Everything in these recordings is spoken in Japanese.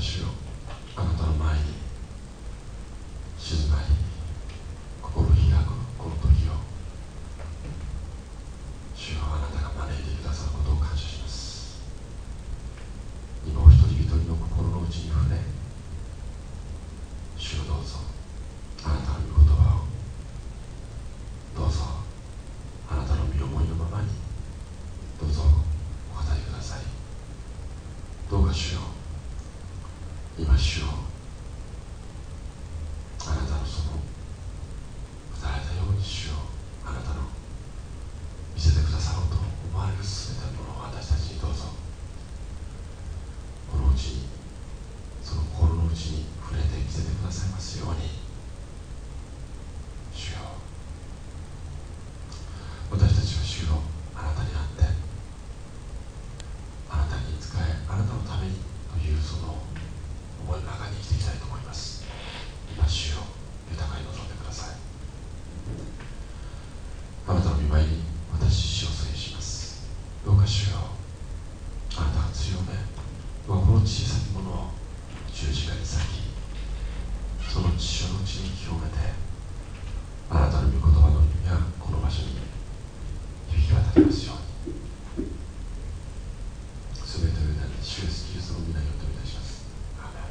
主よあなたの前に静まり心を開くこの時を主よあなたが招いてくださることを感謝します今お一人一人の心の内に触れ主よどうぞあなたの御言葉をどうぞあなたの身思いのままにどうぞお答えくださいどうか主よ今主よあなたのその打たれたように主よあなたの見せてくださろうと思われる全てのものを私たちにどうぞこのうちにその心の内に触れて見せてくださいますように主よ私たちは主よあなたにあってあなたに仕えあなたのためにというその思いの中に生きていきたいと思います今主よ豊かに望んでくださいあなたの見舞いに私自身を制しますどうか主よあなたが強めこの小さきものを十字架に裂きその血を内に清めてあなたの御言葉の意味がこの場所に響き渡りますように全てを委ねて主イエスキリストの皆によってお願いしますアーメン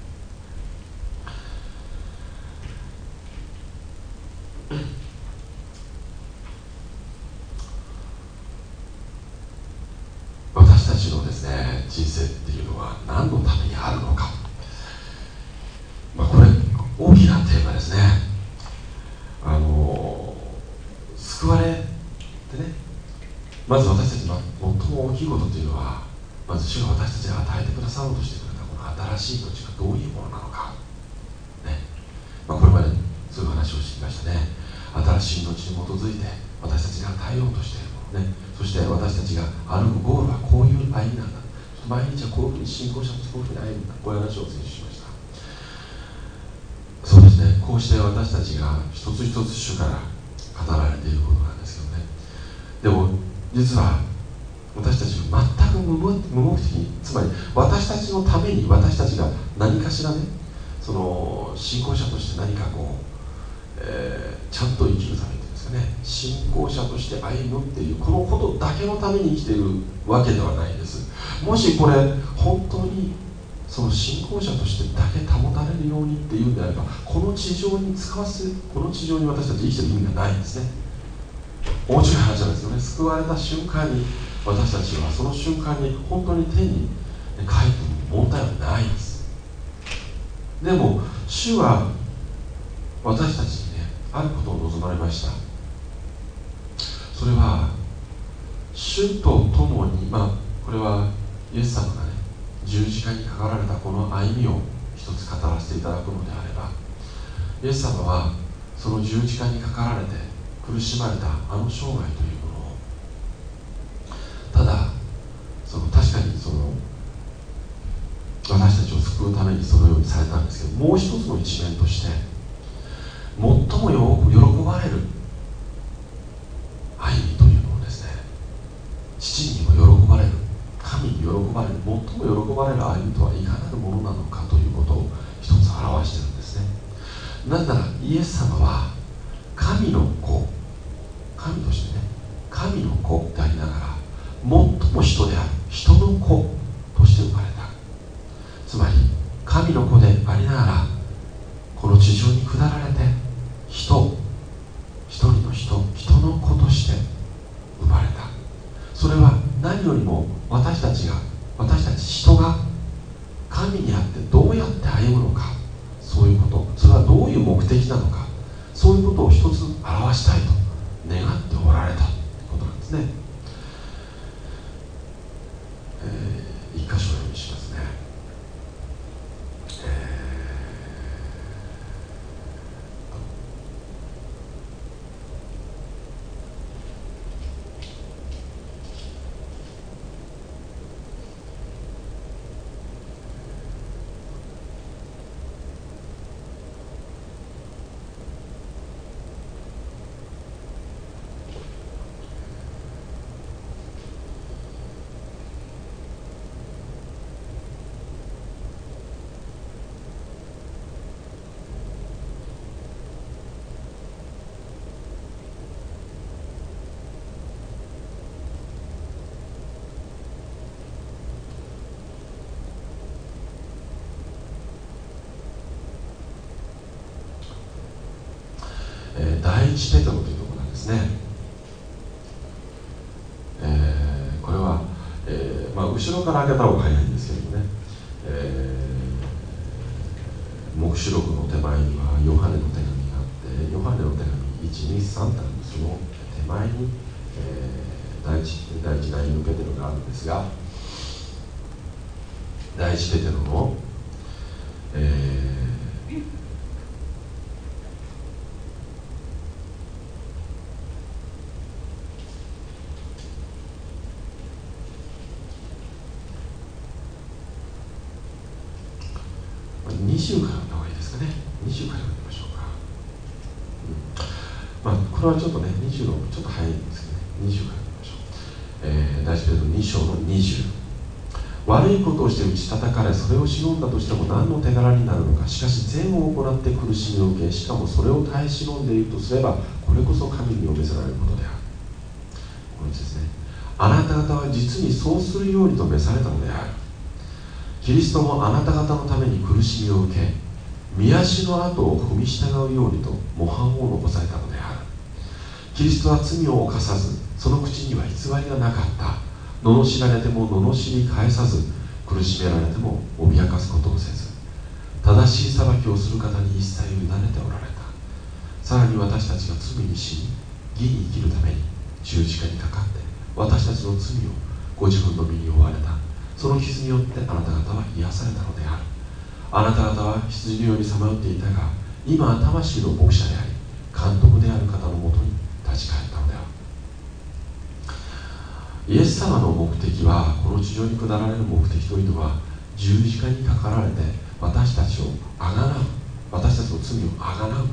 私たちのですね人生っていうのは何のためにあるのか、まあ、これ大きなテーマですね。あの救われてねまず私たちの最も大きいことっていうのはまず主が私たちが与えてくださろうとしてくれたこの新しい土地がどういうものなのか、ね。まあ、これまでそういう話をしてきましたね。新しい命に基づいて私たちが与えようとしているものね。そして私たちが歩くゴールはこういう歩みなんだ。毎日はこういうふうに信仰者とこういうふうに歩むんだ。こういう話を先週しました。こうして私たちが一つ一つ主から語られていることなんですけどね。でも実は私たち全く無目的につまり私たちのために私たちが何かしらねその信仰者として何かこう、えーちゃんと生きるためっていうんですかね。信仰者として歩むっていうこのことだけのために生きているわけではないです。もしこれ本当にその信仰者としてだけ保たれるようにっていうんであればこの地上に使わせこの地上に私たち生きてる意味がないんですね。面白い話なんですよね。救われた瞬間に私たちはその瞬間に本当に天に帰っても問題はないんです。でも主は私たちにねあることを望まれました。それは主と共にまあこれはイエス様がね十字架にかかられたこの歩みを一つ語らせていただくのであればイエス様はその十字架にかかられて苦しまれたあの生涯というものをただその確かにその私たちを救うためにそのようにされたんですけどもう一つの一面として第一ペテロというところなんですね、えー、これは、えーまあ、後ろから開けた方が早いんですけどもね、えー、黙示録の手前にはヨハネの手紙があってヨハネの手紙123ってあるんですその手前に、えー、第一第一第二のペテロがあるんですが第一ペテロの、えー20からの方がいいですかね20から読みましょうか、うん、まあこれはちょっとね20のちょっと早いんですけどね20から読みましょう、えー、第一ペテロ2章の20悪いことして打ち叩かれそれを忍んだとしても何の手柄になるのかしかし善を行って苦しみを受けしかもそれを耐え忍んでいるとすればこれこそ神にお召せられることである。このですねあなた方は実にそうするようにと召されたのである。キリストもあなた方のために苦しみを受け見足の跡を踏み従うようにと模範を残されたのである。キリストは罪を犯さずその口には偽りがなかった。罵られても罵り返さず苦しめられても脅かすことをせず正しい裁きをする方に一切委ねておられた。さらに私たちが罪に死に義に生きるために十字架にかかって私たちの罪をご自分の身に負われた。その傷によってあなた方は癒されたのである。あなた方は羊のようにさまよっていたが今は魂の牧者であり監督である方のもとに立ち返るイエス様の目的はこの地上に下られる目的というのは十字架にかかられて私たちをあがなう私たちの罪をあがなう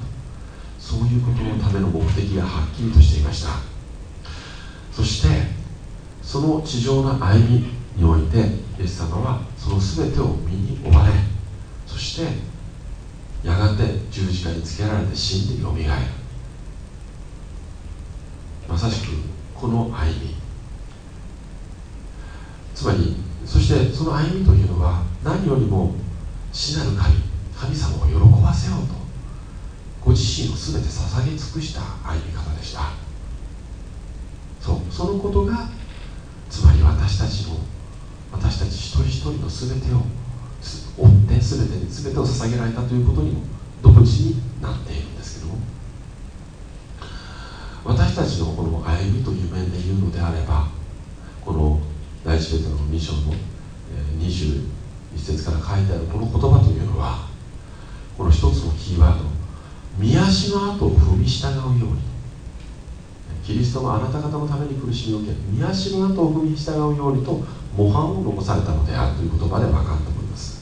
そういうことのための目的がはっきりとしていました。そしてその地上の歩みにおいてイエス様はその全てを身に負われそしてやがて十字架につけられて死んでよみがえる。まさしくこの歩み。つまりそしてその歩みというのは何よりも死なる神神様を喜ばせようとご自身を全て捧げ尽くした歩み方でした。そうそのことがつまり私たちの私たち一人一人の全てを追って全てに全てを捧げられたということにも同時になっているんですけども私たちのこの歩みという面で言うのであればこの第一ペテロの2章の21節から書いてあるこの言葉というのはこの一つのキーワード見足の跡を踏み従うように。キリストもあなた方のために苦しみを受け見足の跡を踏み従うようにと模範を残されたのであるという言葉で分かると思います。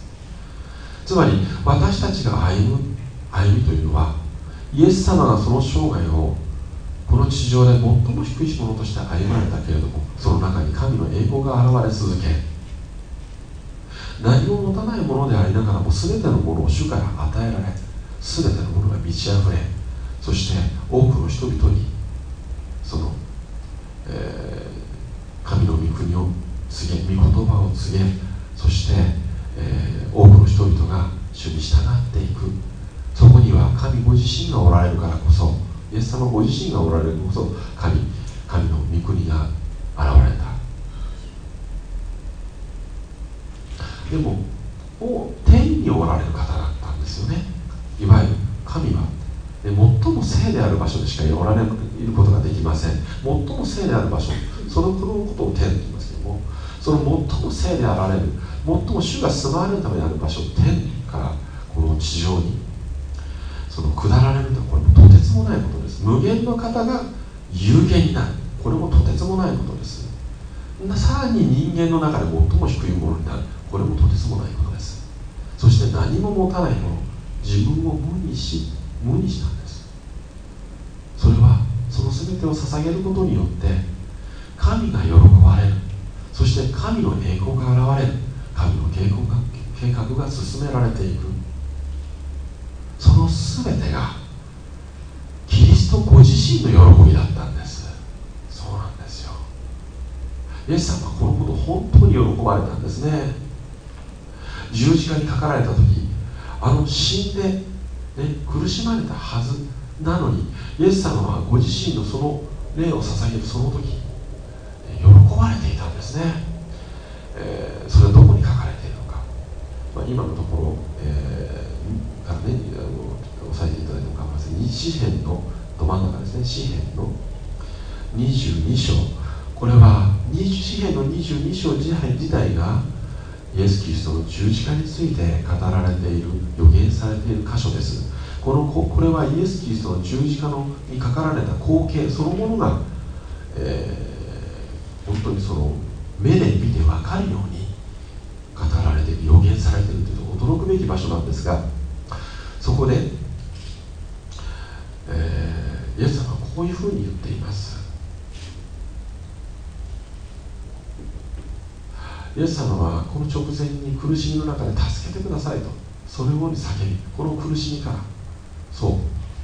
つまり私たちが歩む歩みというのはイエス様がその生涯をこの地上で最も低いものとして歩まれたけれどもその中に神の栄光が現れ続け何も持たないものでありながらも全てのものを主から与えられ全てのものが満ち溢れそして多くの人々にその、えー、神の御国を告げ御言葉を告げそして、えー、多くの人々が主に従っていく。そこには神ご自身がおられるからこそイエス様ご自身がおられる。こそ神神の御国が現れた。でも天におられる方だったんですよね。いわゆる神は。最も聖である場所でしかおられることができません。最も聖である場所。そのことを天と言いますけどもその最も聖であられる。最も主が住まわれるためにある場所天からこの地上にその下られるとこれもとてつもないことです無限の方が有限になる。これもとてつもないことです。さらに人間の中で最も低いものになる。これもとてつもないことです。そして何も持たないもの自分を無にし無にしたんです。それはその全てを捧げることによって神が喜ばれる。そして神の栄光が現れる。神の計画が計画が進められていく。その全てがストご自身の喜びだったんです。そうなんですよ。イエス様はこのこと本当に喜ばれたんですね。十字架にかかられた時あの死んで、ね、苦しまれたはずなのにイエス様はご自身のその霊を捧げるその時喜ばれていたんですね、えー、それはどこに書かれているのか、まあ、今のところ、えー、からね押さえていただいても構いません。詩篇のど真ん中ですね。詩篇の22章。これは詩篇の22章自体がイエス・キリストの十字架について語られている予言されている箇所です。このこれはイエス・キリストの十字架のにかかられた光景そのものが、えー、本当にその目で見て分かるように語られている予言されているというと驚くべき場所なんですがそこで、えー、イエス様はこういうふうに言っています。イエス様はこの直前に苦しみの中で助けてくださいと。それをに叫びこの苦しみから。そう。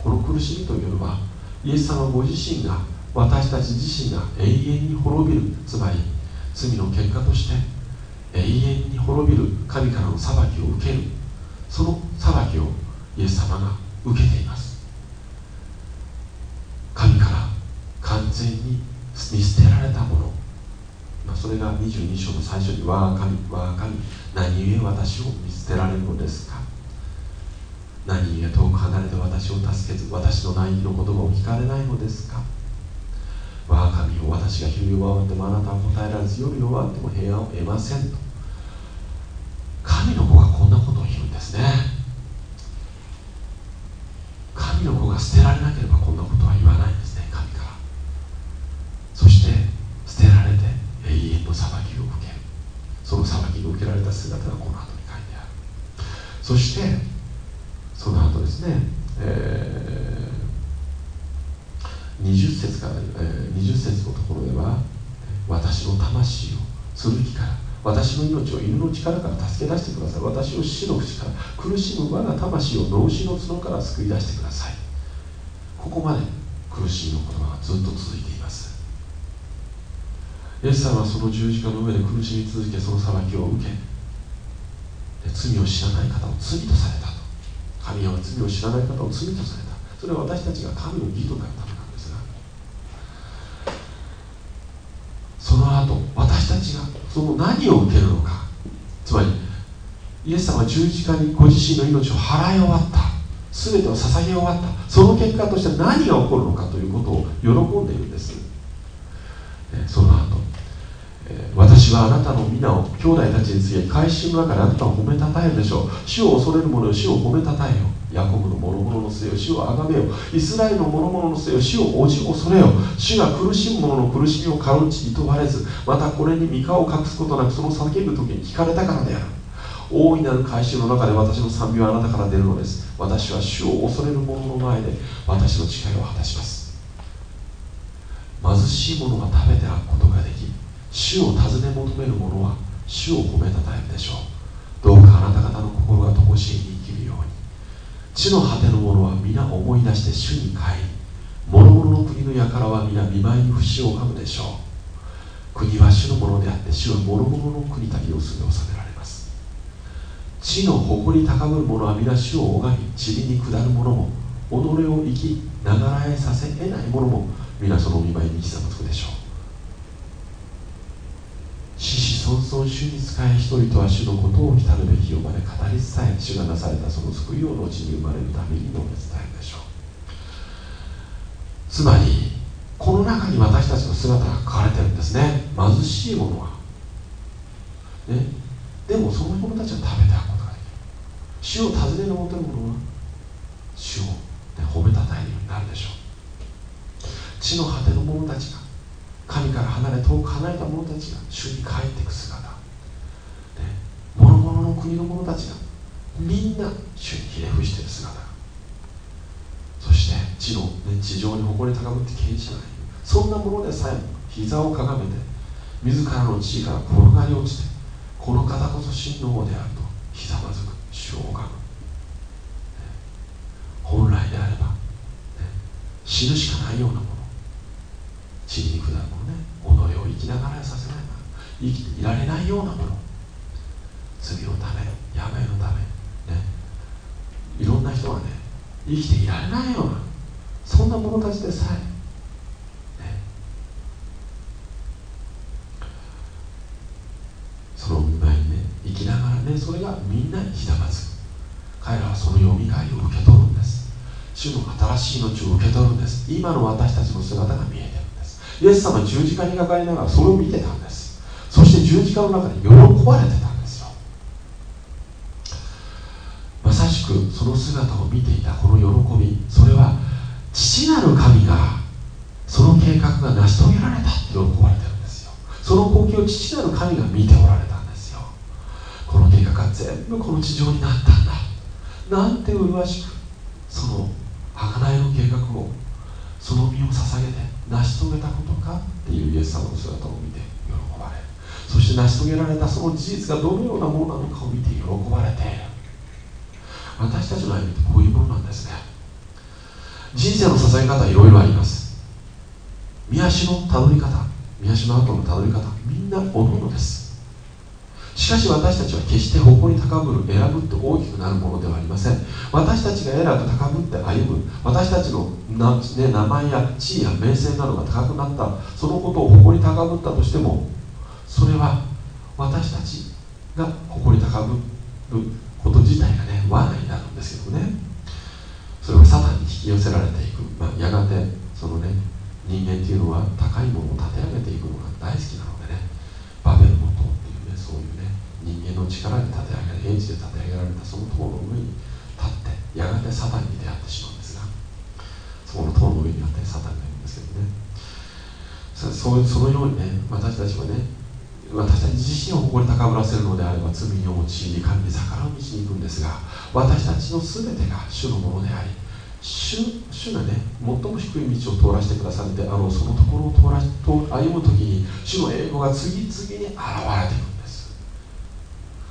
この苦しみというのはイエス様ご自身が私たち自身が永遠に滅びる。つまり罪の結果として永遠に滅びる。神からの裁きを受ける。その裁きをイエス様が受けています。神から完全に見捨てられたもの。まあ、それが22章の最初に「我が神我が神。何故私を見捨てられるのですか?」何故遠く離れて私を助けず私の内義の言葉を聞かれないのですか？我が神を私が昼夜回ってもあなたは答えられず夜夜回っても平安を得ませんと。神の子がこんなことを言うんですね。神の子が捨てられなければこんなことは言わないんですね神から。そして捨てられて永遠の裁きを受ける。その裁きを受けられた姿がこの後に書いてある。そしてその後ですね、えー、20節から、えー、20節のところでは私の魂を剣から私の命を犬の力から助け出してください。私を死の淵から苦しむ我が魂を脳死の角から救い出してください。ここまで苦しみの言葉がずっと続いています。イエス様はその十字架の上で苦しみ続けその裁きを受け罪を知らない方を罪とされたと。神は罪を知らない方を罪とされた。それは私たちが神の義となるためなんですがその後私たちがその何を受けるのか。つまりイエス様は十字架にご自身の命を払い終わった。全てを捧げ終わった。その結果として何が起こるのかということを喜んでいるんです。その後。私はあなたの皆を兄弟たちについて改心の中であなたを褒めたたえるでしょう。主を恐れる者よ主を褒めたたえよ。ヤコブの諸々の末よ主を崇めよ。イスラエルの諸々の末よ主をおじ恐れよ。主が苦しむ者の苦しみを買ううちに問われずまたこれに三顔を隠すことなくその叫ぶ時に聞かれたからである。大いなる改心の中で私の賛美はあなたから出るのです。私は主を恐れる者の前で私の誓いを果たします。貧しい者が食べてあくことができ主を尋ね求める者は主を褒めたたえるでしょう。どうかあなた方の心が乏しいに生きるように。地の果ての者は皆思い出して主に帰り諸々の国の輩は皆見舞いに節をかむでしょう。国は主のものであって主は諸々の国だけをすぐ治められます。地の誇り高ぶる者は皆主を拝み塵に下る者も己を生きながらえさせ得ない者も皆その見舞いにひざまつくでしょう。死死孫孫主に仕え人とは主のことを来たるべき世まで語り伝え主がなされたその救いを後に生まれるために述べ伝えるでしょう。つまりこの中に私たちの姿が書かれてるんですね。貧しいものは。ね。でもその者たちは食べてあることができる主を尋ねる求める者は主を、ね、褒めたたえるようになるでしょう。地の果ての者たちが神から離れ遠く離れた者たちが主に帰っていく姿。諸々の国の者たちがみんな主にひれ伏している姿。そして地の、ね、地上に誇り高ぶって権威者がい。そんなものでさえも膝をかがめて自らの地位から転がり落ちてこの方こそ真の王であるとひざまずく主を拝む、本来であれば、ね、死ぬしかないようなもの。血肉だものね己を生きながらさせない。生きていられないようなもの。罪のため病のためね。いろんな人がね生きていられないようなそんな者たちでさえ、その見舞いにね生きながらねそれがみんなにひだまず彼らはそのよみがえを受け取るんです。主の新しい命を受け取るんです。今の私たちの姿が見えてイエス様十字架にかかりながらそれを見てたんです。そして十字架の中で喜ばれてたんですよ。まさしくその姿を見ていたこの喜びそれは父なる神がその計画が成し遂げられたって喜ばれてるんですよ。その光景を父なる神が見ておられたんですよ。この計画が全部この地上になったんだ。なんて麗しくその贖いの計画をその身を捧げて成し遂げたことかっていうイエス様の姿を見て喜ばれそして成し遂げられたその事実がどのようなものなのかを見て喜ばれて私たちの歩みってこういうものなんですね。人生の捧げ方いろいろあります。見足のたどり方見足の後のたどり方みんなおのおのです。しかし私たちは決して誇り高ぶる選ぶって大きくなるものではありません。私たちが選ぶ高ぶって歩む私たちの、名前や地位や名声などが高くなったそのことを誇り高ぶったとしてもそれは私たちが誇り高ぶること自体がね罠になるんですけどね。それはサタンに引き寄せられていく、まあ、やがてそのね人間っていうのは高いものを立て上げていくのが大好きなのでね。バベルの塔っていうねそういうね人間の力で立て上げ英知で立て上げられたその塔の上に立ってやがてサタンに出会ってしまうんですがそこの塔の上にあってサタンがいるんですけどね。そうそのようにね私たちはね私たち自身を誇り高ぶらせるのであれば罪に陥り神に逆らう道に行くんですが私たちの全てが主のものであり主主がね最も低い道を通らせてくださるであろうそのところを通ら歩む時に主の栄光が次々に現れていく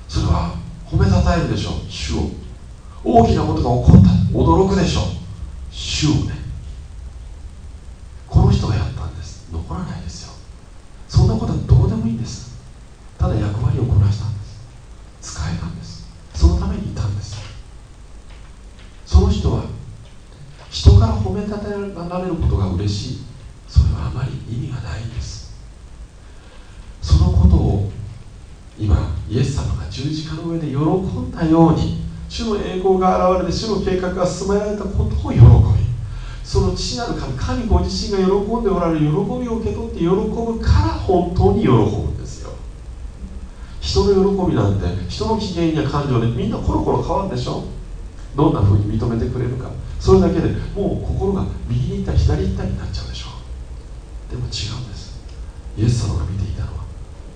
それは褒めたたえるでしょう。主を。大きなことが起こった。驚くでしょう。主をね。この人がやったんです。残らないですよ。そんなことはどうでもいいんです。ただ役割をこなしたんです。使えたんです。そのためにいたんです。その人は人から褒めたたえられることが嬉しい。それはあまり意味がないんですそのことを今イエス様が十字架の上で喜んだように主の栄光が現れて主の計画が進められたことを喜びその父なる神神ご自身が喜んでおられる喜びを受け取って喜ぶから本当に喜ぶんですよ。人の喜びなんて人の機嫌や感情でみんなコロコロ変わるでしょ。どんな風に認めてくれるか。それだけでもう心が右に行ったり左に行ったりになっちゃうでしょ。うでも違うんです。イエス様が見ていたのは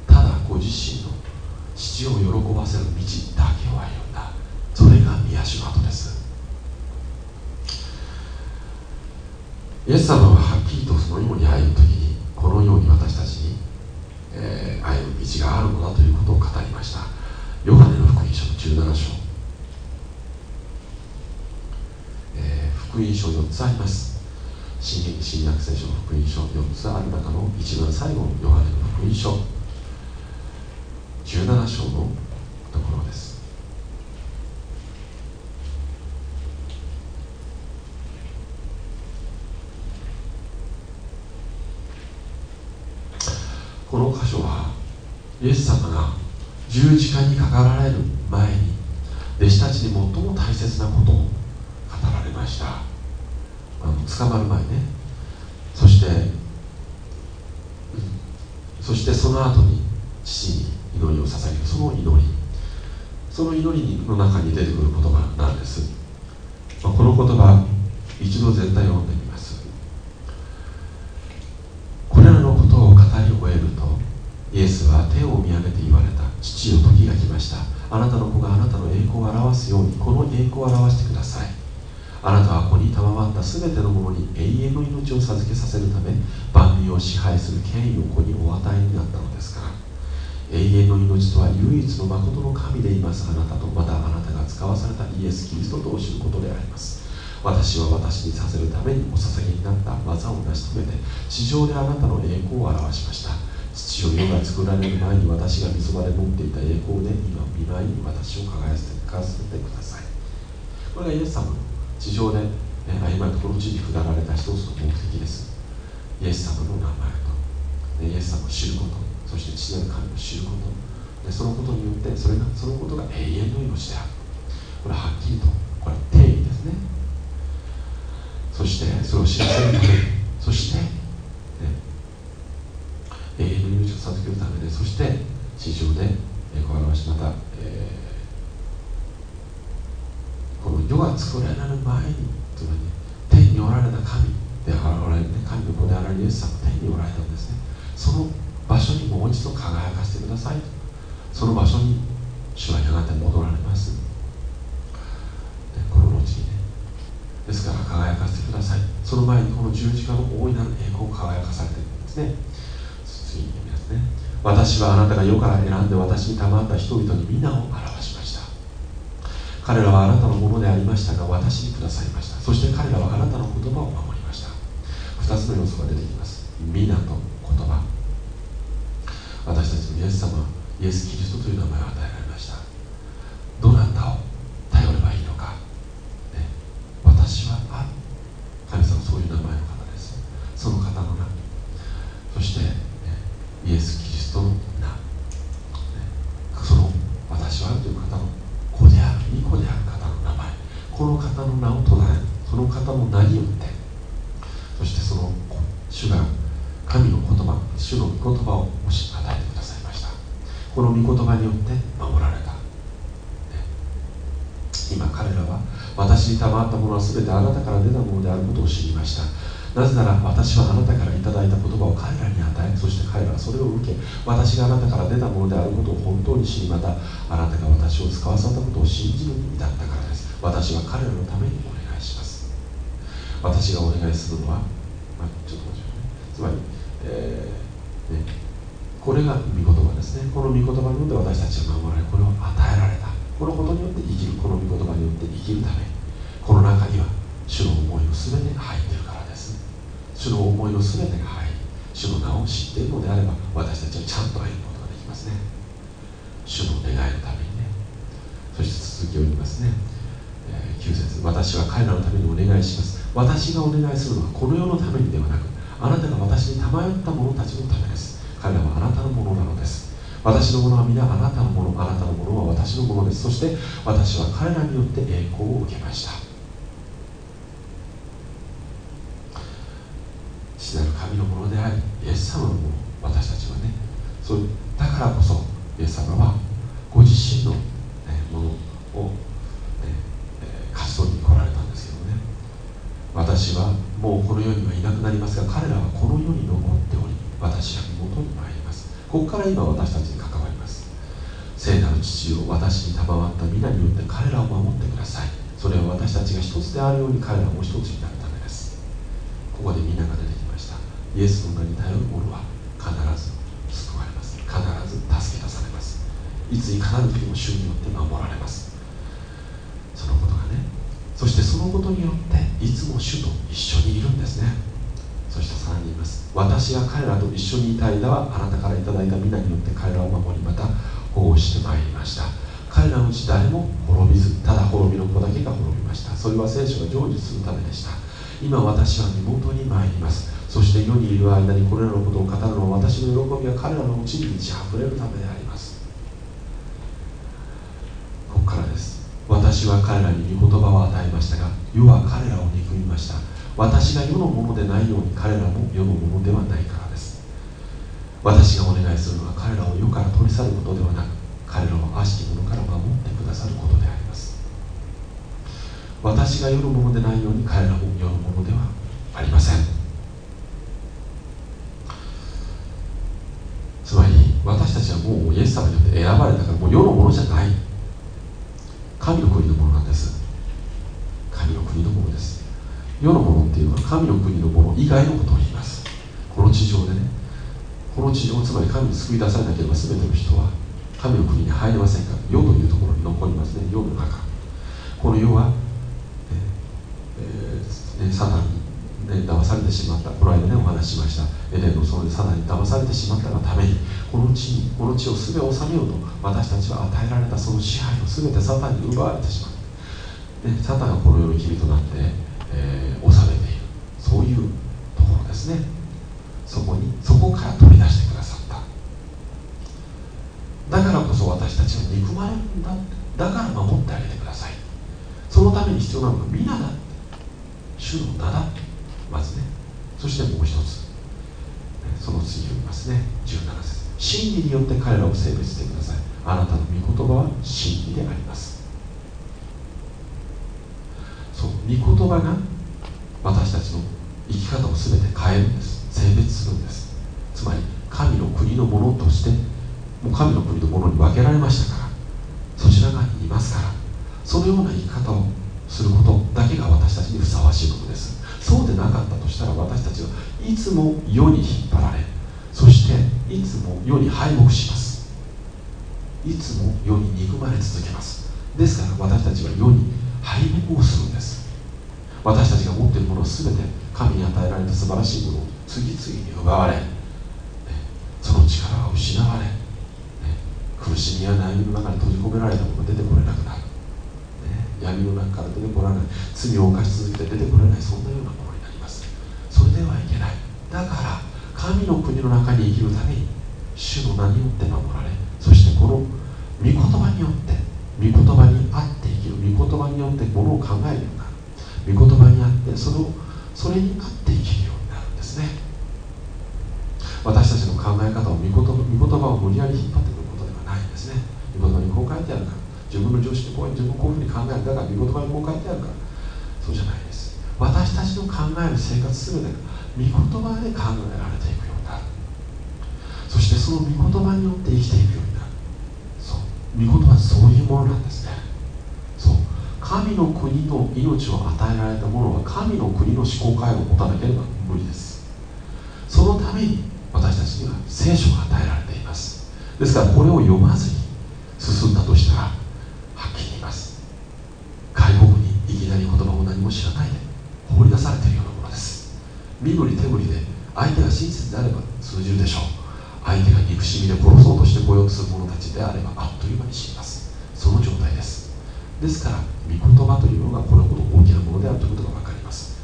ただご自身の父を喜ばせる道だけを歩んだ。それが宮島跡です。イエス様ははっきりとそのように歩む時にこのように私たちに、えー、歩む道があるのだということを語りました。ヨハネの福音書の17章。え福音書4つあります。新新約聖書の福音書4つある中の一番最後のヨハネの福音書。17章のところです。この箇所はイエス様が十字架にかかられる前に弟子たちに最も大切なことを語られました。あの捕まる前ね。そして、そしてその後に父に祈りを捧げるその祈り。その祈りの中に出てくる言葉なんです、まあ、この言葉一度全体を読んでみます。これらのことを語り終えるとイエスは手を見上げて言われた。父よ時が来ました。あなたの子があなたの栄光を表すようにこの栄光を表してください。あなたは子に賜った全てのものに永遠の命を授けさせるため万民を支配する権威を子にお与えになったのですから。永遠の命とは唯一の誠の神でいます。あなたとまたあなたが使わされたイエス・キリストとを知ることであります。私は私にさせるためにお捧げになった技を成し遂げて地上であなたの栄光を表しました。父を世が作られる前に私が水場で持っていた栄光で今見舞いに私を輝かせてください。これがイエス様。の地上でね、歩まれたこの地に下られた一つの目的です。イエス様の名前と、ね、イエス様を知ること。そして父なる神を知ることでそのことによってそれがそのことが永遠の命である。これははっきりとこれは定義ですね。そしてそれを知らせるためそして、ね、永遠の命を授けるためでそして地上でこうまた、えー、この世が作られる前につまり天におられた神であられる、ね、神の子であられるイエス様天におられたんですね。その場所にもう一度輝かせてください。その場所に主はやがて戻られます。この後にね。ですから輝かせてください。その前にこの十字架の大いなる栄光を輝かされてるんですね。次に言いますね。私はあなたが世から選んで私に賜った人々に皆を表しました。彼らはあなたのものでありましたが私にくださいました。そして彼らはあなたの言葉を守りました。2つの要素が出てきます。皆と言葉。私たちのイエス様イエス・キリストという名前を与えられましたどなたを頼ればいいのか、ね、私はあ神様そういう名前の方ですその方の名そして、ね、イエス・キリストの名、ね、その私はという方の子である御子である方の名前この方の名を唱えるその方の名によってそしてその主が神の言葉主の御言葉をもし与えてくださいましたこの御言葉によって守られた、ね、今彼らは私に賜ったものは全てあなたから出たものであることを知りました。なぜなら私はあなたからいただいた言葉を彼らに与えそして彼らはそれを受け私があなたから出たものであることを本当に知りまたあなたが私を使わさったことを信じるに至ったからです。私は彼らのためにお願いします。私がお願いするのは、まあ、ちょっと待ってくださいつまり、えーね、これが御言葉ですね。この御言葉によって私たちは守られこれを与えられた。このことによって生きるこの御言葉によって生きるためこの中には主の思いの全て入っているからです。主の思いの全てが入り主の名を知っているのであれば私たちはちゃんと歩むことができますね。主の願いのためにね。そして続きを言いますね、えー、9節。私は彼らのためにお願いします。私がお願いするのはこの世のためにではなくあなたが私に賜った者たちのためです。彼らはあなたのものなのです。私のものは皆あなたのものあなたのものは私のものです。そして私は彼らによって栄光を受けました。父なる神のものでありイエス様のもの私たちはね。そうだからこそイエス様はご自身の、ね、ものを、ねえー、勝ち取りに来られたんですけどね。私はもうこの世にはいなくなりますが彼らはこの世に残っており私らの元に参ります。ここから今私たちに関わります。聖なる父を私に賜った皆によって彼らを守ってください。それは私たちが一つであるように彼らも一つになるためです。ここで皆が出てきました。イエスの名に頼る者は必ず救われます。必ず助け出されます。いついかなる時も主によって守られます。そのことがねそしてそのことによっていつも主と一緒にいるんですね。そしてさらに言います。私が彼らと一緒にいた間はあなたからいただいた皆によって彼らを守りまた保護してまいりました。彼らのうち誰も滅びずただ滅びの子だけが滅びました。それは聖書が成就するためでした。今私は身元に参ります。そして世にいる間にこれらのことを語るのは私の喜びは彼らのうちに満ち溢れるためであります。ここからです。私は彼らに御言葉を与えましたが世は彼らを憎みました。私が世のものでないように彼らも世のものではないからです。私がお願いするのは彼らを世から取り去ることではなく彼らを悪しき者から守ってくださることであります。私が世のものでないように彼らも世のものではありません。つまり私たちはもうイエス様によって選ばれたからもう世のものじゃない。神の国のものなんです。神の国のものです。世のものっていうのは神の国のもの以外のことを言います。この地上でね。この地上つまり神に救い出されなければ全ての人は神の国に入れませんから世というところに残りますね。世の中。この世は、えー、サタンに、ね、騙されてしまった。この間ねお話ししました。エレンの園でサタンに騙されてしまったがためにこの地にこの地を全て治めようと私たちは与えられたその支配を全てサタンに奪われてしまう、ね、サタンがこの世の君となって、えー、収めている。そういうところですね。そこにそこから取り出してくださった。だからこそ私たちは憎まれるんだ。だから守ってあげてください。そのために必要なのが皆だ。主の名だ。まずね。そしてもう一つ。その次読みますね。17節。真理によって彼らを性別してください。あなたの御言葉は真理でありますそう御言葉が私たちの生き方を全て変えるんです。性別するんですつまり神の国のものとしてもう神の国のものに分けられましたから。そちら側にいますから。そのような生き方をすることだけが私たちにふさわしいことです。そうでなかったとしたら私たちはいつも世に引っ張られそしていつも世に敗北します。いつも世に憎まれ続けます。ですから私たちは世に敗北をするんです。私たちが持っているもの全て神に与えられた素晴らしいものを次々に奪われ、その力が失われ、苦しみや悩みの中に閉じ込められたものが出てこれなくなる、闇の中から出てこられない。罪を犯し続けて出てこれない。そんなようなものになります。それではいけない。だから神の国の中に生きるために主の名によって守られそしてこの御言葉によって御言葉にあって生きる御言葉によってものを考える御言葉にあってそのそれにあって生きるようになるんですね。私たちの考え方を御言葉御言葉を無理やり引っ張ってくることではないんですね。御言葉にこう書いてあるから自分の常識でこう自分こういうふうに考えるだから御言葉にこう書いてあるからそうじゃないです。私たちの考える生活すべてが御言葉で考えられていくようになる。そしてその御言葉によって生きていくようになる。そう。御言葉はそういうものなんですね。神の国の命を与えられた者は神の国の思考回路を持たなければ無理です。そのために私たちには聖書が与えられています。ですからこれを読まずに進んだとしたらはっきり言います。外国にいきなり言葉も何も知らないで放り出されているようなものです。身振り手振りで相手が真実であれば通じるでしょう。相手が憎しみで殺そうとしてこようとする者たちであればあっという間に死にます。その状態ですから御言葉というのがこれほど大きなものであるということが分かります。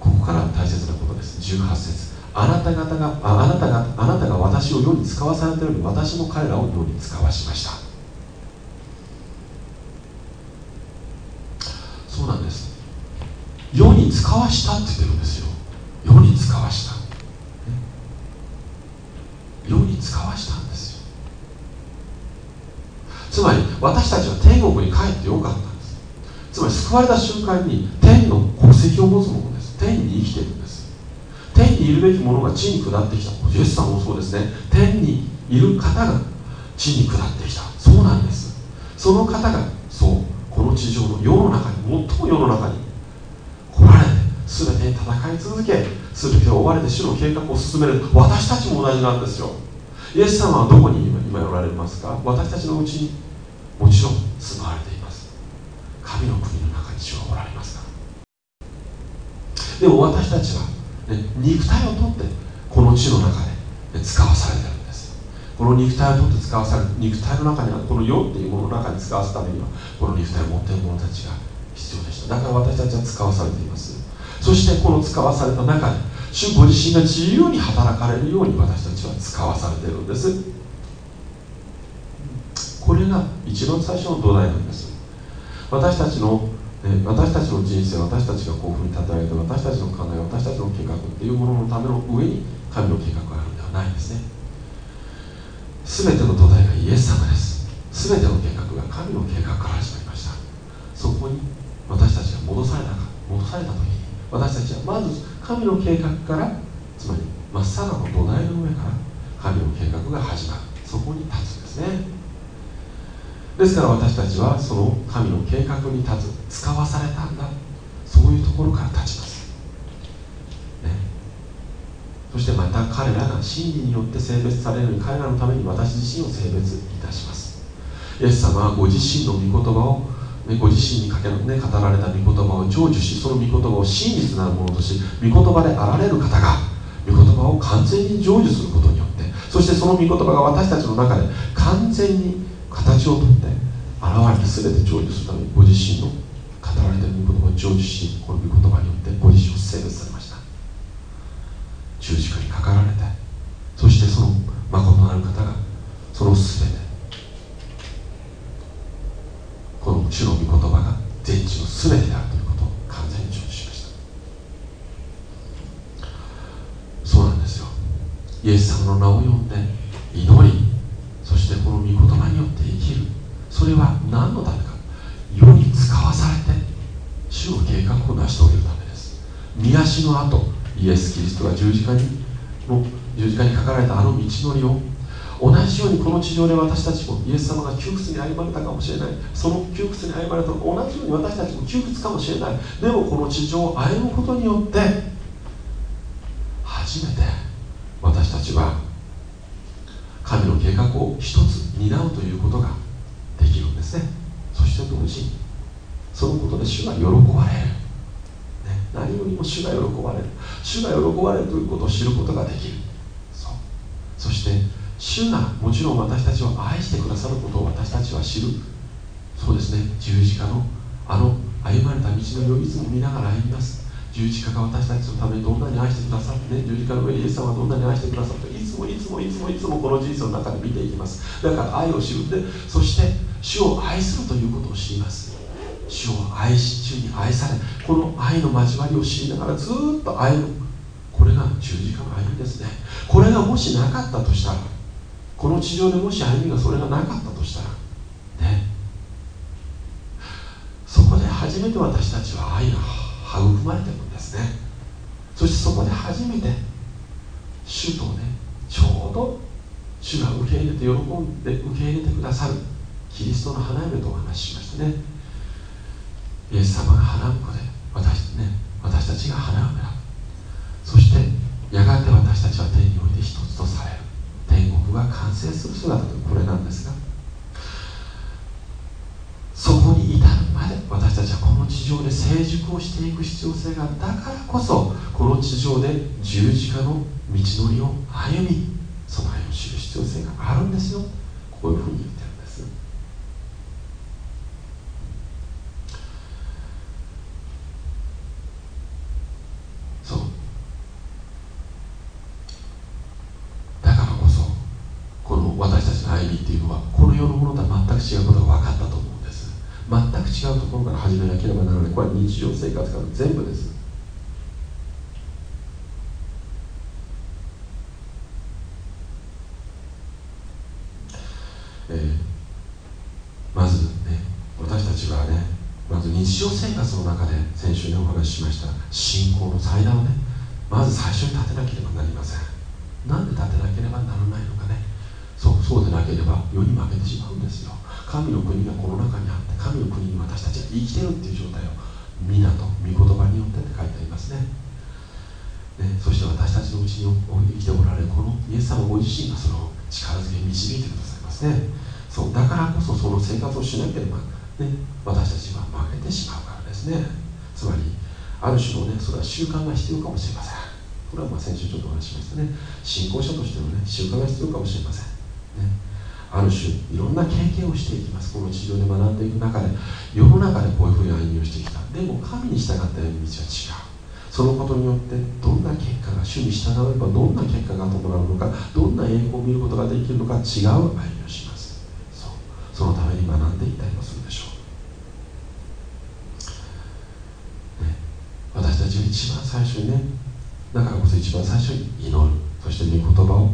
ここから大切なことです。18節。あなた方がああなたがあなたが私を世に使わされたように私も彼らを世に使わしました。そうなんです。世に使わしたって言ってるんですよ。世に使わした。世に使わしたんですつまり私たちは天国に帰ってよかったんです。つまり救われた瞬間に天の国籍を持つものです。天に生きてるんです。天にいるべきものが地に下ってきた。イエスさんもそうですね。天にいる方が地に下ってきた。そうなんです。その方がそう。この地上の世の中に最も世の中に来られて全てに戦い続け全てを追われて主の計画を進める。私たちも同じなんですよ。イエス様はどこに今おられますか？私たちのうちにもちろん住まわれています。神の国の中に主はおられますか？らでも私たちは、ね、肉体をとってこの地の中で、ね、使わされてるんです。この肉体をとって使わされる肉体の中にはこの世っていうものの中に使わすためにはこの肉体を持っている者たちが必要でした。だから私たちは使わされています。そしてこの使わされた中で主ご自身が自由に働かれるように私たちは使わされているんです。これが一番最初の土台なんです。私たちの私たちの人生私たちがこういうふうに立て上げて私たちの考え私たちの計画っていうもののための上に神の計画があるんではないんですね。全ての土台がイエス様です。全ての計画が神の計画から始まりました。そこに私たちが戻されたか戻された時に私たちはまず神の計画からつまり真っさらの土台の上から神の計画が始まる。そこに立つんですね。ですから私たちはその神の計画に立つ使わされたんだ。そういうところから立ちます、ね、そしてまた彼らが真理によって性別されるに彼らのために私自身を性別いたします。イエス様はご自身の御言葉をね、ご自身にかけ、ね、語られた御言葉を成就しその御言葉を真実なるものとし御言葉であられる方が御言葉を完全に成就することによってそしてその御言葉が私たちの中で完全に形をとって現れて全て成就するためにご自身の語られている御言葉を成就しこの御言葉によってご自身を性別されました。十字架にかかられてそしてその誠なる方がその全てこの主の御言葉が全地の全てであるということを完全に成就しました。そうなんですよ。イエス様の名を呼んで祈りそしてこの御言葉によって生きる。それは何のためか。世に使わされて主の計画を成し遂げるためです。宮足の後イエス・キリストが十字架にの十字架にかかられたあの道のりを同じようにこの地上で私たちもイエス様が窮屈に歩まれたかもしれない。その窮屈に歩まれたのと同じように私たちも窮屈かもしれない。でもこの地上を歩むことによって初めて私たちは神の計画を一つ担うということができるんですね。そして同時にそのことで主が喜ばれる、ね、何よりも主が喜ばれる。主が喜ばれるということを知ることができる。そう。そして主がもちろん私たちを愛してくださることを私たちは知る。そうですね。十字架のあの歩まれた道のりをいつも見ながら歩みます。十字架が私たちのためにどんなに愛してくださってね十字架の上イエス様はどんなに愛してくださっていつもいつもいつもいつもこの人生の中で見ていきます。だから愛を知る。んでそして主を愛するということを知ります。主を愛し主に愛されこの愛の交わりを知りながらずっと歩むこれが十字架の歩みですね。これがもしなかったとしたらこの地上でもし歩みがそれがなかったとしたらね。そこで初めて私たちは愛が育まれてるんですね。そしてそこで初めて主とねちょうど主が受け入れて喜んで受け入れてくださるキリストの花嫁とお話ししましたね。イエス様が花婿で私,、ね、私たちが花嫁だ。そしてやがて私たちは天において一つとされが完成する姿とこれなんですがそこに至るまで私たちはこの地上で成熟をしていく必要性がある。だからこそこの地上で十字架の道のりを歩み備えを知る必要性があるんですよ。こういうふうに言ってるんですそうだからこそこの私たちの歩みっていうのはこの世のものとは全く違うことが分かったと思う全く違うところから始めなければならないこれは日常生活から全部です、まずね私たちはねまず日常生活の中で先週ねお話ししました信仰の祭壇をねまず最初に立てなければなりません。なんで立てなければならないのかね。そうそうでなければ世に負けてしまうんですよ。神の国がこの中にあって神の国に私たちが生きてるっていう状態を皆と御言葉によってって書いてありますね。ねそして私たちのうちに生きておられるこのイエス様ご自身がその力づけに導いてくださいますね。そうだからこそその生活をしなければ、ね、私たちは負けてしまうからですね。つまりある種のねそれは習慣が必要かもしれません。これはまあ先週ちょっとお話しましたね。信仰者としてのね習慣が必要かもしれません。ね。ある種いろんな経験をしていきます。この地上で学んでいく中で世の中でこういうふうに歩みをしてきた。でも神に従った歩み道は違う。そのことによってどんな結果が主に従えばどんな結果が伴うのかどんな栄光を見ることができるのか違う歩みをします。そう。そのために学んでいたりもするでしょう、ね、私たちは一番最初にねだからこそ一番最初に祈る。そして御言葉を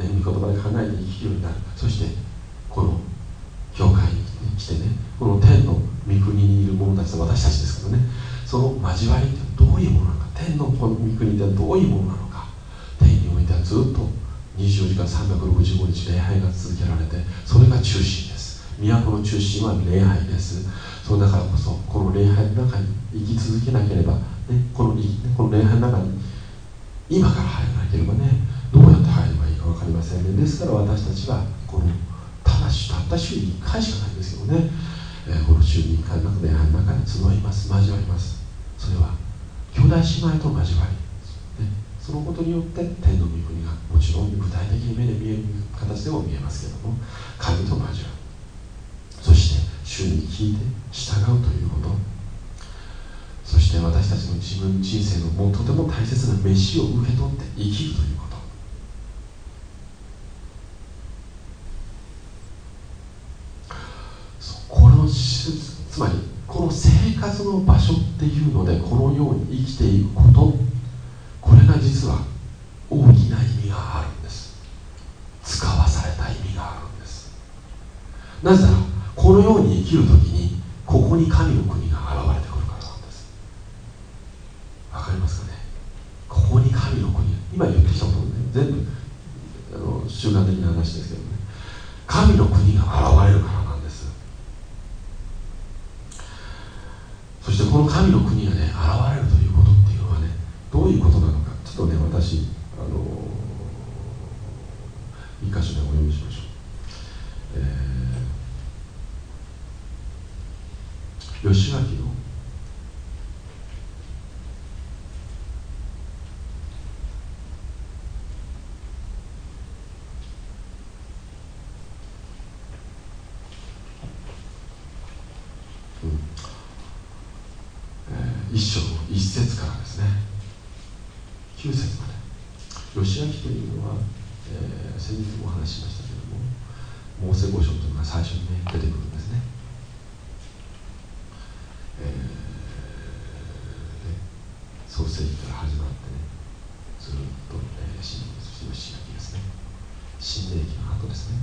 ね、御言葉で考えて生きるようになる。そしてこの教会に来てねこの天の御国にいる者たちと私たちですからねその交わりってどういうものなのか天の御国ってどういうものなのか天においてはずっと24時間365日礼拝が続けられてそれが中心です。都の中心は礼拝です。そうだからこそこの礼拝の中に生き続けなければ、ね、このこの礼拝の中に今から入らなければねどうやって入ればいいか分かりませんね。ですから私たちはこのただしたった週に1回しかないんですよね、えー、この週に1回の中での中に集います。交わります。それは兄弟姉妹と交わり、ね、そのことによって天の御国がもちろん具体的に目で見える形でも見えますけども神と交わる。そして主に聞いて従うということ。そして私たちの自分人生のもとても大切な飯を受け取って生きるというこのつまりこの生活の場所っていうのでこのように生きていくことこれが実は大きな意味があるんです。使わされた意味があるんです。なぜならこのように生きるときにここに神の国が現れてくるからなんです。わかりますかね？ここに神の国今言ってきたことね全部あの習慣的な話ですけどね。神の国が現れるからなんですそしてこの神の国がね現れるということっていうのはねどういうことなのかちょっとね私あの一箇所でお読みしましょう、えー、吉脇の一章の一節からですね9節まで吉明というのは、えー、先日もお話ししましたけどもモーセ五章というのが最初にね出てくるんですね、えー、創世記から始まってねずっと、えー、新そして吉明ですね新霊記の後ですね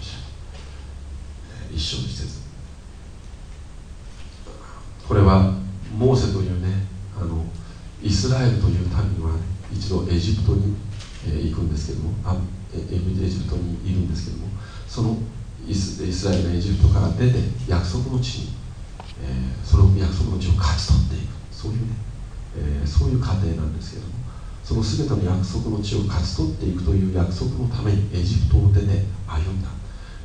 吉明、えー、一章の一節これはモーセというねあのイスラエルという民は、ね、度エジプトに、え、行くんですけどもあエエジプトにいるんですけどもそのイスイスラエルがエジプトから出て約束の地に、えー、その約束の地を勝ち取っていく。そういうね、えー、そういう過程なんですけどもその全ての約束の地を勝ち取っていくという約束のためにエジプトを出て歩んだ。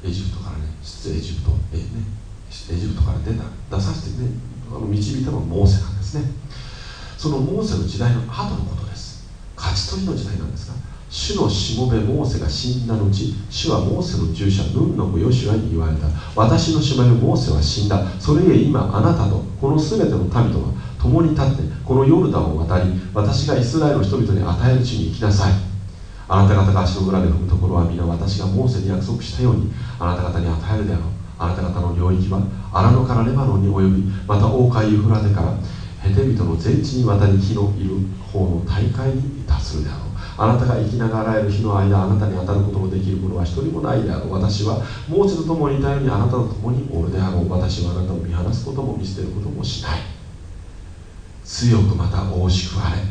エジプトからね出エジプト、えーね、エジプトから出た。出させてねあの導いたのがモーセなんですね。そのモーセの時代の後のことです。ち取りの時代なんですが主のしもべモーセが死んだ後主はモーセの従者ヌンの子ヨシュアに言われた。私のしもべモーセは死んだ。それゆえ今あなたとこの全ての民とは共に立ってこのヨルダンを渡り私がイスラエルの人々に与える地に行きなさい。あなた方が足の裏で踏むところは皆私がモーセに約束したようにあなた方に与えるであろう。あなた方の領域は荒野からレバノンに及びまた王海ユフラテからヘテ人の全地に渡り火のいる方の大会に達するであろう。あなたが生きながらえる日の間あなたに当たることのできる者は一人もないであろう。私はもう一度共にいたようにあなたと共におるであろう。私はあなたを見放すことも見捨てることもしない。強くまた大しくあれ。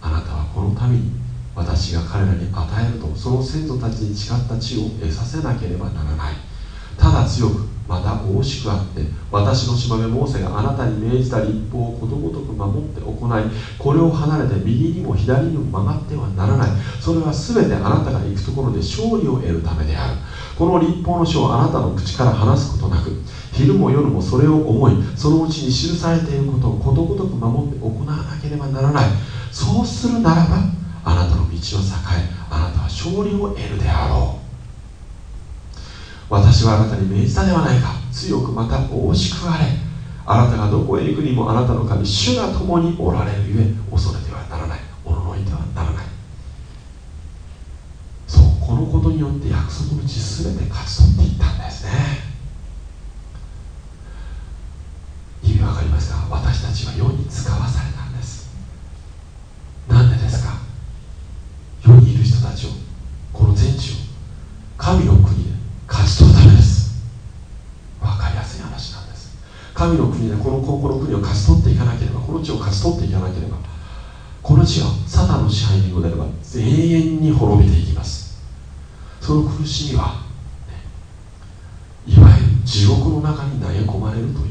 あなたはこのために私が彼らに与えるとその先祖たちに誓った地を得させなければならない。ただ強くまた大しくあって私のしもべモーセがあなたに命じた立法をことごとく守って行いこれを離れて右にも左にも曲がってはならない。それは全てあなたが行くところで勝利を得るためである。この立法の書をあなたの口から話すことなく昼も夜もそれを思いそのうちに記されていることをことごとく守って行わなければならない。そうするならばあなたの道を栄えあなたは勝利を得るであろう。私はあなたに命じたではないか。強くまた大しくあれ。あなたがどこへ行くにもあなたの神主が共におられるゆえ恐れてはならない。おののいてはならない。そうこのことによって約束の地全て勝ち取っていったんですね。意味わかりますか私たちは世に使わされたんです。なんでですか？世にいる人たちをこの全地を神の国で勝ち取るためです分かりやすい話なんです神の国でこのこの国を勝ち取っていかなければこの地を勝ち取っていかなければこの地はサタンの支配にござれば永遠に滅びていきます。その苦しみは、ね、いわゆる地獄の中に投げ込まれるという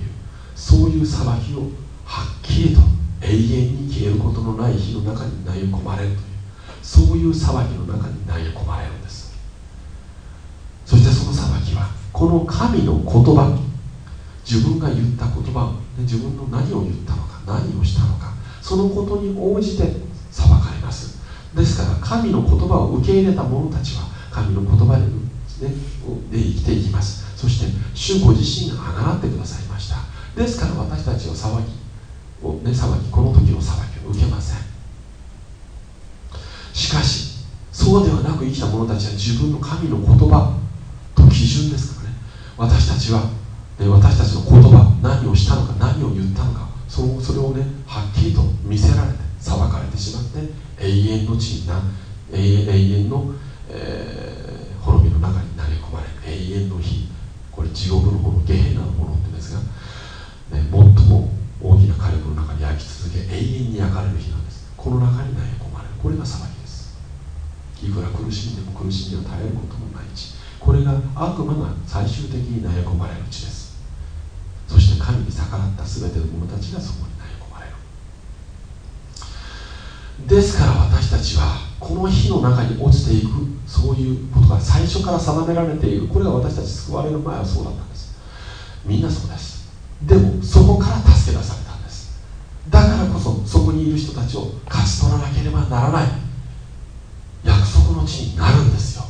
そういう裁きをはっきりと永遠に消えることのない火の中に投げ込まれるというそういう裁きの中に投げ込まれるんです。そしてその裁きはこの神の言葉自分が言った言葉を、自分の何を言ったのか何をしたのかそのことに応じて裁かれます。ですから神の言葉を受け入れた者たちは神の言葉で,、ね、で生きていきます。そして主ご自身があがらってくださいました。ですから私たちは騒ぎね、裁きこの時の裁きを受けません。しかしそうではなく生きた者たちは自分の神の言葉と基準ですからね。私たちは、ね、私たちの言葉何をしたのか何を言ったのかそのそれをねはっきりと見せられて裁かれてしまって永遠の地にな永遠の、えー、滅びの中に投げ込まれ永遠の火。これ地獄の方のゲヘナのものってんですが、ね、最も大きな火力の中に焼き続け永遠に焼かれる日なんです。この中に投げ込まれる。これが裁きです。いくら苦しんでも苦しみを耐えることもない地。これが悪魔が最終的に投げ込まれる地です。そして神に逆らった全ての者たちがそこに投げ込まれる。ですから私たちはこの火の中に落ちていくそういうことが最初から定められている。これが私たち救われる前はそうだったんです。みんなそうです。でもそこから助け出されたんです。だからこそそこにいる人たちを勝ち取らなければならない。約束の地になるんですよ。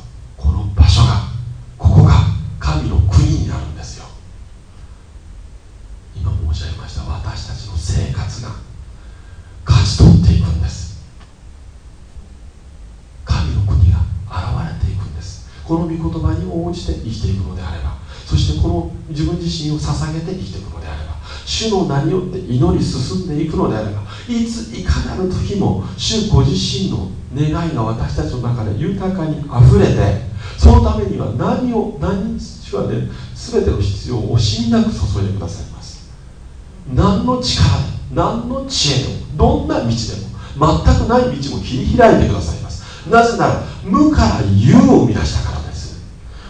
生きていくのであればそしてこの自分自身を捧げて生きていくのであれば主の名によって祈り進んでいくのであればいついかなる時も主ご自身の願いが私たちの中で豊かにあふれてそのためには何を何主はね全ての必要を惜しみなく注いでくださいます。何の力で何の知恵でもどんな道でも全くない道も切り開いてくださいます。なぜなら無から有を生み出したから。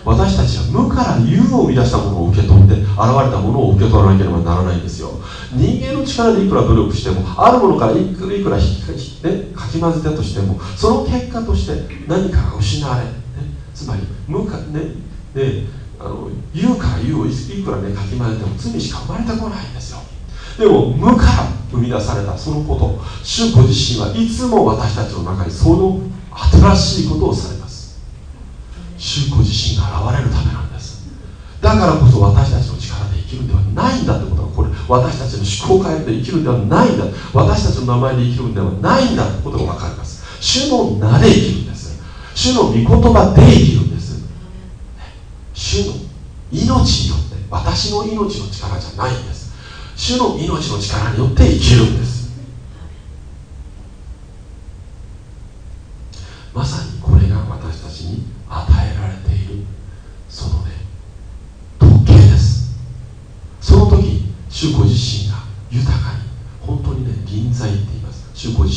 私たちは無から有を生み出したものを受け取って現れたものを受け取らなければならないんですよ。人間の力でいくら努力してもあるものからいくらいくら、ね、かき混ぜたとしてもその結果として何かが失われねつまり無かねねあの言うから言うをいくらねかき混ぜても罪しか生まれてこないんですよ。でも無から生み出されたそのこと主ご自身はいつも私たちの中にその新しいことをされます主ご自身が現れるためなんです。だからこそ私たちの力で生きるんではないんだってことはこれ私たちの思考回路で生きるんではないんだ。私たちの名前で生きるんではないんだってことが分かります。主の名で生きるんです。主の御言葉で生きるんです。主の命によって私の命の力じゃないんです。主の命の力によって生きるんです。まさに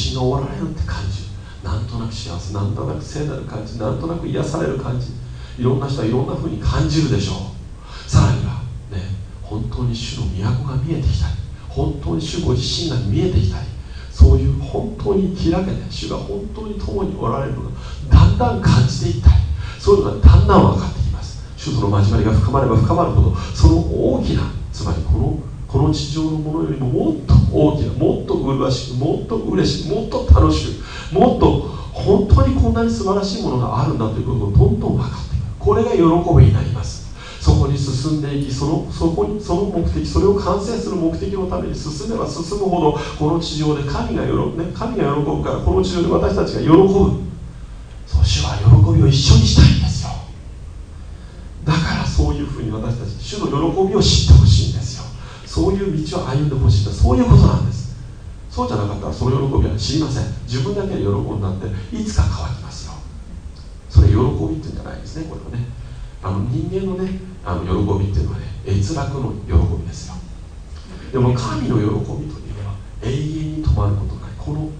主ご自身がおられるって感じ。なんとなく幸せ。なんとなく聖なる感じ。なんとなく癒される感じ。いろんな人はいろんなふうに感じるでしょう。さらにはね本当に主の都が見えてきたり本当に主ご自身が見えてきたりそういう本当に開けて主が本当に共におられるのがだんだん感じていったりそういうのがだんだん分かってきます。主との交わりが深まれば深まるほどその大きなつまりこのこの地上のものよりももっと大きなもっと麗しくもっと嬉しくもっと楽しくもっと本当にこんなに素晴らしいものがあるんだということをどんどん分かっていく。これが喜びになります。そこに進んでいきそのそこにその目的それを完成する目的のために進めば進むほどこの地上で神が喜,、ね、神が喜ぶからこの地上で私たちが喜ぶ。そう主は喜びを一緒にしたいんですよ。だからそういうふうに私たち主の喜びを知ってほしいんです。そういう道を歩んでほしいとそういうことなんです。そうじゃなかったらその喜びは知りません。自分だけで喜んだっていつか乾きますよ。それ喜びっていうんじゃないですねこれはね。あの人間のねあの喜びっていうのはね閲楽の喜びですよ。でも神の喜びというのは永遠に止まることない。この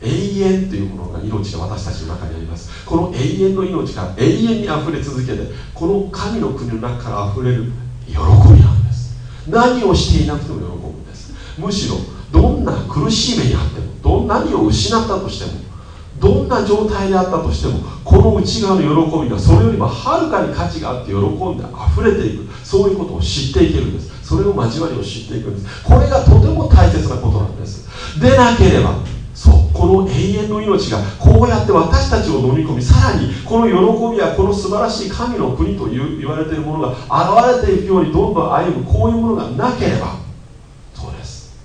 永遠というものが命が私たちの中にあります。この永遠の命が永遠にあふれ続けてこの神の国の中からあふれる喜びなんです。何をしていなくても喜ぶんです。むしろどんな苦しい目にあってもどん何を失ったとしてもどんな状態であったとしてもこの内側の喜びがそれよりもはるかに価値があって喜んで溢れていくそういうことを知っていけるんです。それを交わりを知っていくんです。これがとても大切なことなんです。でなければそうこの永遠の命がこうやって私たちを飲み込みさらにこの喜びやこの素晴らしい神の国という言われているものが現れていくようにどんどん歩むこういうものがなければそうです。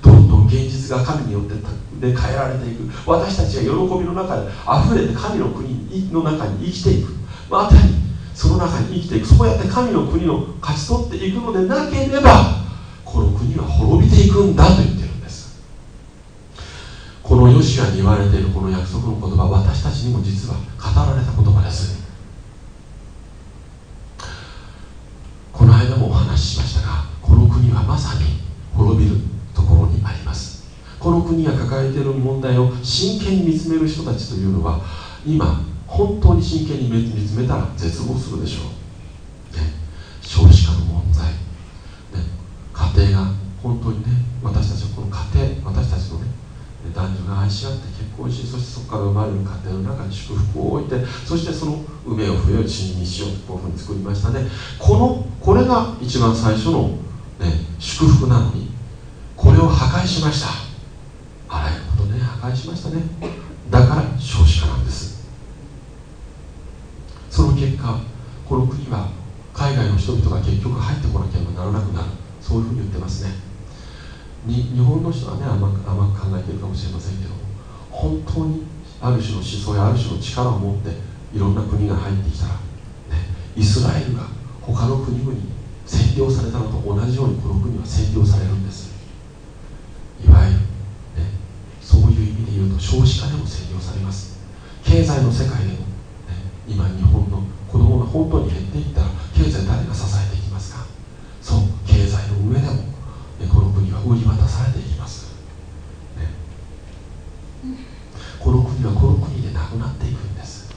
どんどん現実が神によってで変えられていく。私たちが喜びの中で溢れて神の国の中に生きていく。またにその中に生きていく。そうやって神の国を勝ち取っていくのでなければこの国は滅びていくんだと言ってるんですこのヨシアに言われているこの約束の言葉私たちにも実は語られた言葉です。この間もお話ししましたがこの国はまさに滅びるところにあります。この国が抱えている問題を真剣に見つめる人たちというのは今本当に真剣に見つめたら絶望するでしょう、ね、少子化の問題、ね、家庭が本当にね私たちはこの家庭男女が愛し合って結婚しそしてそこから生まれる家庭の中に祝福を置いてそしてその梅を増える地にしようとこういうふうに作りましたね。このこれが一番最初の、ね、祝福なのにこれを破壊しました。あらゆることね破壊しましたね。だから少子化なんです。その結果この国は海外の人々が結局入ってこなければならなくなる。そういうふうに言ってますね。日本の人はね甘く甘く考えているかもしれませんけど本当にある種の思想やある種の力を持っていろんな国が入ってきたら、ね、イスラエルが他の国々に占領されたのと同じようにこの国は占領されるんです。いわゆる、ね、そういう意味で言うと少子化でも占領されます。経済の世界でも、ね、今日本の子供が本当に減っていったら経済誰が支えこの国は売り渡されていきます、ね、この国はこの国でなくなっていくんです。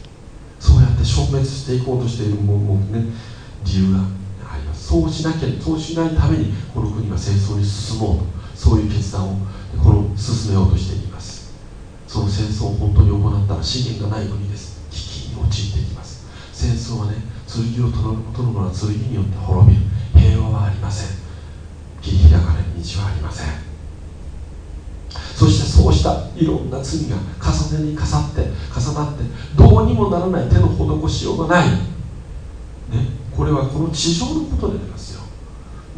そうやって消滅していこうとしているものもね理由があります。そうしなきゃそうしないためにこの国は戦争に進もうと。そういう決断をこの進めようとしています。その戦争を本当に行ったら資源がない国です。危機に陥っていきます。戦争はね剣を取るのは剣によって滅びる。平和はありません。切り開かれる道はありません。そしてそうしたいろんな罪が重ねに重って重なってどうにもならない手の施しようがない、ね、これはこの地上のことでありますよ。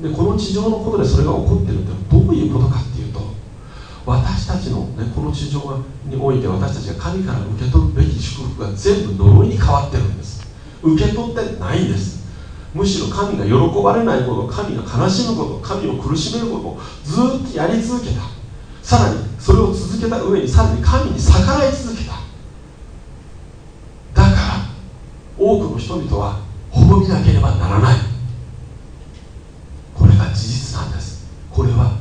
でこの地上のことでそれが起こってるってどういうことかっていうと私たちの、ね、この地上において私たちが神から受け取るべき祝福が全部呪いに変わってるんです。受け取ってないんです。むしろ神が喜ばれないこと神が悲しむこと神を苦しめることをずっとやり続けた。さらにそれを続けた上にさらに神に逆らい続けた。だから多くの人々は滅びなければならない。これが事実なんです。これは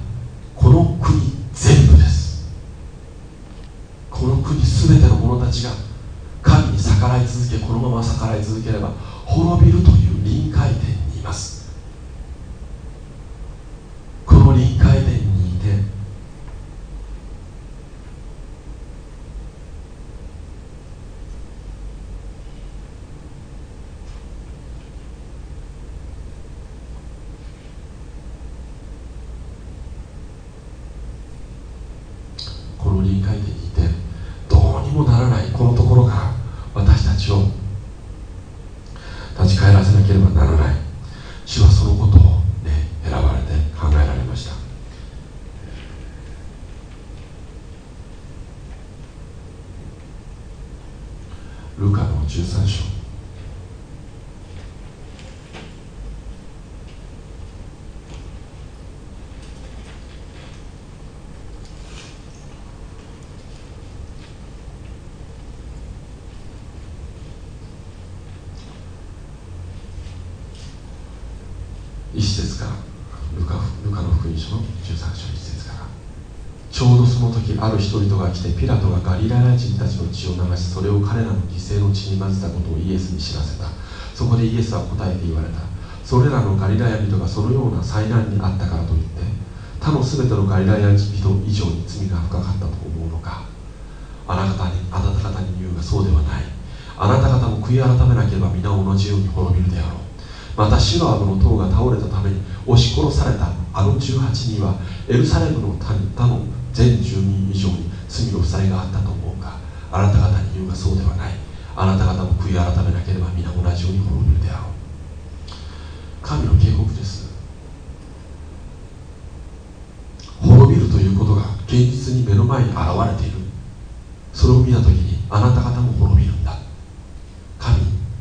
この国全部です。この国全ての者たちが神に逆らい続けこのまま逆らい続ければ滅びるという臨界点にいますこの臨界点にいてこの臨界点にいてどうにもならないこのところから私たちを立ち返らせなければならない主はそのことを、ね、選ばれて考えられましたルカの13章ある人々が来てピラトがガリラヤ人たちの血を流しそれを彼らの犠牲の血に混ぜたことをイエスに知らせた。そこでイエスは答えて言われた。それらのガリラヤ人がそのような災難にあったからといって他の全てのガリラヤ人以上に罪が深かったと思うのか。あなたにあなた方に言うがそうではない。あなた方も悔い改めなければ皆同じように滅びるであろう。またシロアブの塔が倒れたために押し殺された。あの18人はエルサレムの他の全住民以上に罪の負債があったと思うがあなた方に言うがそうではない。あなた方も悔い改めなければ皆同じように滅びるであろう。神の警告です。滅びるということが現実に目の前に現れている。それを見た時にあなた方も滅びるんだ。神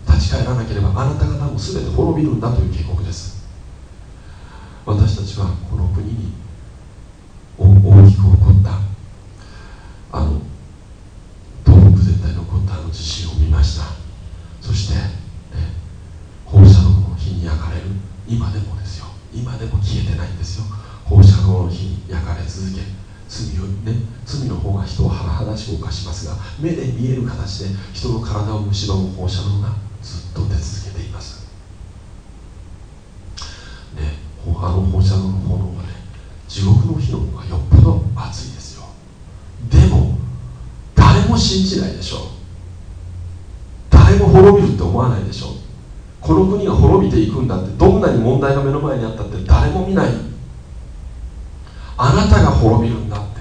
立ち返らなければあなた方も全て滅びるんだという警告です。私たちはこの国に大きく起こったあの東北全体に起こったあの地震を見ましたそして、ね、放射能の火に焼かれる今でもですよ今でも消えてないんですよ放射能の火に焼かれ続け罪をね罪の方が人を甚だしく犯しますが目で見える形で人の体を蝕む放射能がずっと出続けています。ねあの放射能の炎はね地獄の火の方がよっぽど熱いですよ。でも誰も信じないでしょう。誰も滅びるって思わないでしょう。この国が滅びていくんだってどんなに問題が目の前にあったって誰も見ない。あなたが滅びるんだって。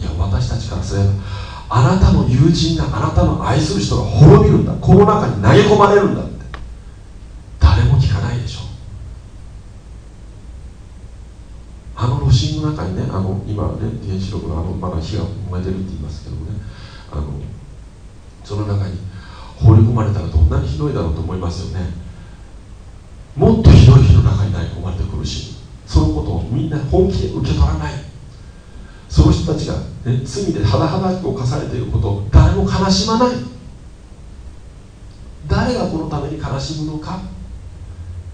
いや私たちからすればあなたの友人があなたの愛する人が滅びるんだ。この中に投げ込まれるんだって。誰も聞かないでしょ。あの炉心の中にねあの今ね原子力のあのまだ火が燃えてるって言いますけどね。あのその中に放り込まれたらどんなにひどいだろうと思いますよね。もっとひどい火の中に投げ込まれてくるしそのことをみんな本気で受け取らない。その人たちが、ね、罪で肌肌く犯されていることを誰も悲しまない。誰がこのために悲しむのか。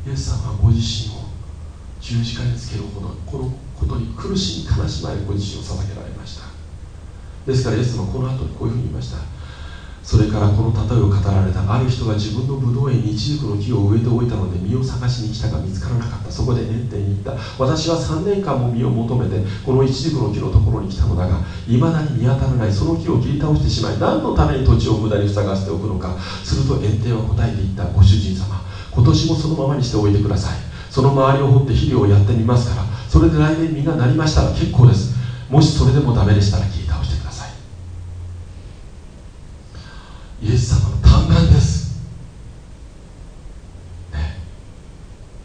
イエス様はご自身を十字架につけるほどこのことに苦しみ悲しまれご自身を捧げられました。ですからイエス様はこの後にこういうふうに言いました。それからこの例えを語られたある人が自分のブドウ園にイチジクの木を植えておいたので実を探しに来たが見つからなかった。そこで園庭に行った。私は3年間も実を求めてこのイチジクの木のところに来たのだがいまだに見当たらないその木を切り倒してしまい何のために土地を無駄に塞がせておくのかすると園庭は答えていった。ご主人様今年もそのままにしておいてください。その周りを掘って肥料をやってみますからそれで来年実がなりましたら結構です。もしそれでもダメでしたら切り倒してくださいイエス様の嘆願です、ね、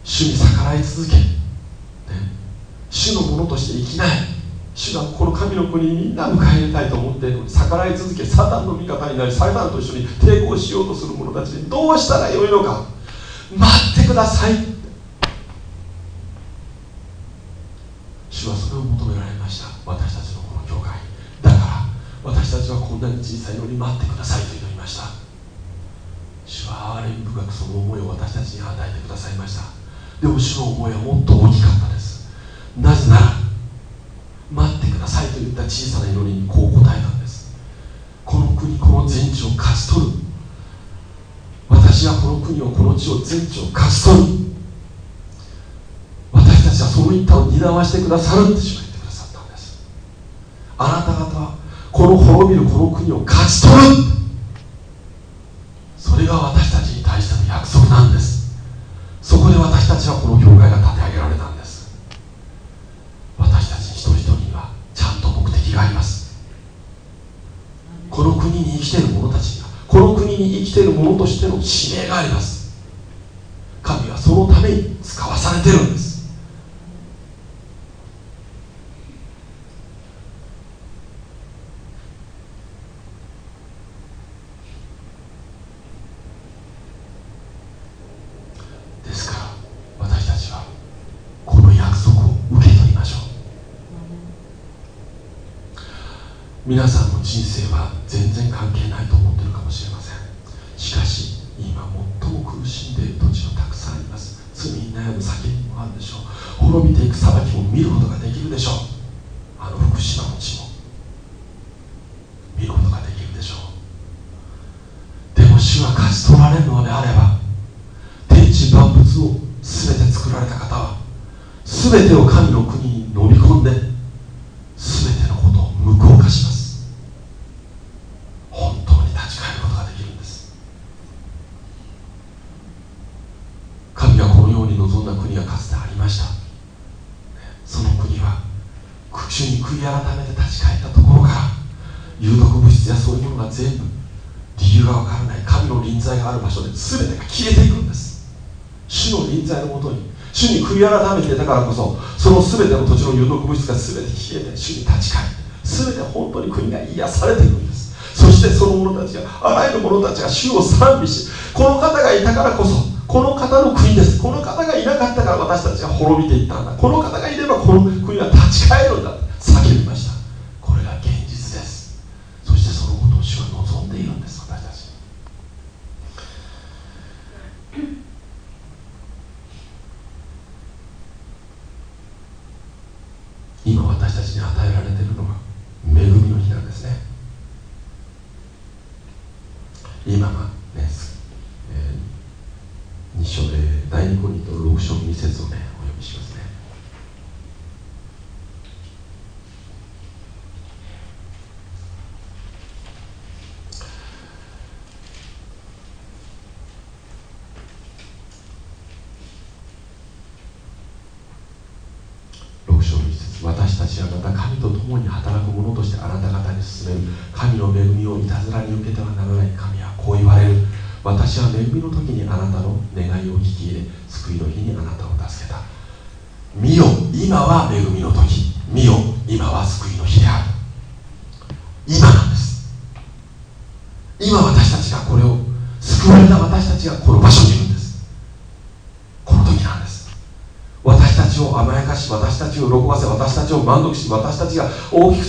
主に逆らい続け、ね、主のものとして生きない。主がこの神の国にみんな迎え入れたいと思っているのに逆らい続け。サタンの味方になりサタンと一緒に抵抗しようとする者たちにどうしたらよいのか。待ってください主はそれを求められました。私たちの私たちはこんなに小さいのに待ってくださいと祈りました。主は憐れみ深くその思いを私たちに与えてくださいました。でも主の思いはもっと大きかったです。なぜなら待ってくださいと言った小さな祈りにこう答えたんです。この国この全地を勝ち取る。私はこの国をこの地を全地を勝ち取る。私たちはその一端を担わしてくださるって主が言ってくださったんです。あなた方はこの滅びるこの国を勝ち取る。それが私たちに対しての約束なんです。そこで私たちはこの教会が立て上げられたんです。私たち一人一人にはちゃんと目的があります。この国に生きている者たちにはこの国に生きている者としての使命があります。神はそのために使わされてるんですです。の有毒物質が全て消えて主に立ち返って全て本当に国が癒されているんです。そしてその者たちがあらゆる者たちが主を賛美しこの方がいたからこそこの方の国です。この方がいなかったから私たちが滅びていったんだ。この方がいればこの国は立ち返るんだ叫びましたこれが現実ですそしてそのことを主は望んでいるんです私たち今私たちに与えられているのは恵みの日なんですね今はね、えー、2章で第2コリント6章2節をねお読みしますね6章2節私たちはまた神と共に働く者としてあなた方に進める。神の恵みをいたずらに受けてはならない神はこう言われる。私は恵みの時にあなたの願いを聞き入れ救いの日にあなたを助けた。見よ今は恵みの時。見よ今は救いの日である。今なんです。今私たちがこれを救われた私たちがこの場所にいるんです。この時なんです。私たちを甘やかし私たちを喜ばせ私たちを満足し私たちが大き